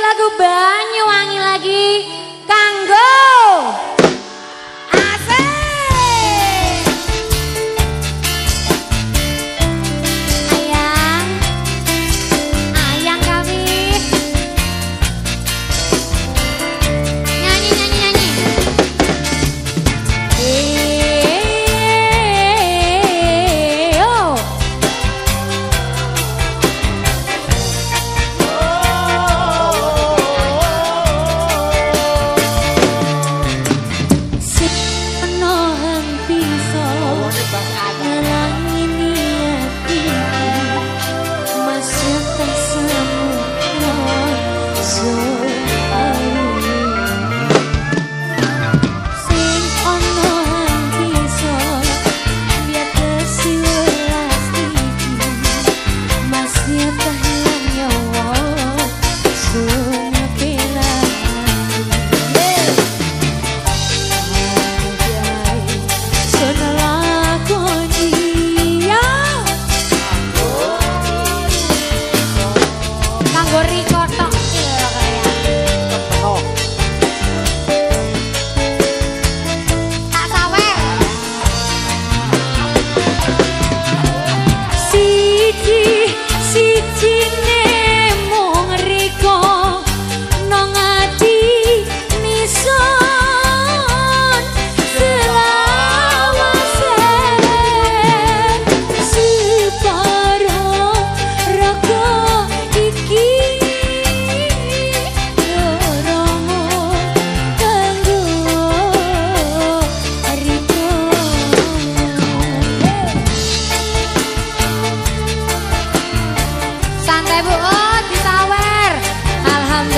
lagu baik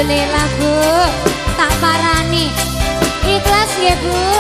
Alhamdulillah Bu Tak parani. Ikhlas ya Bu